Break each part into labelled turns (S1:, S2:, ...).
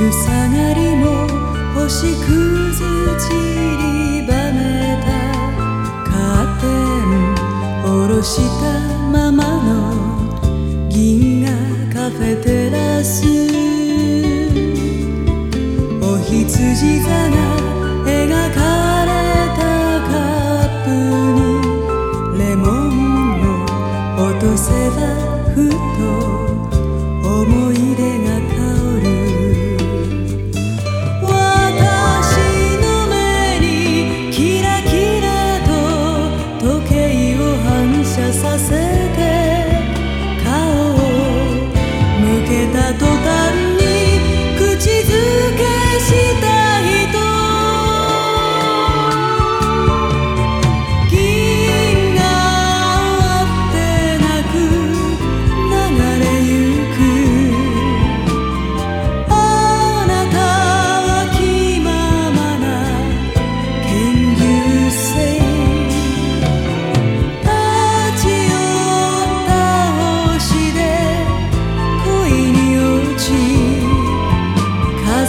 S1: 昼下がりも星屑散りばめたカーテン下ろしたままの銀河カフェテラス。お羊座が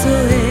S1: easily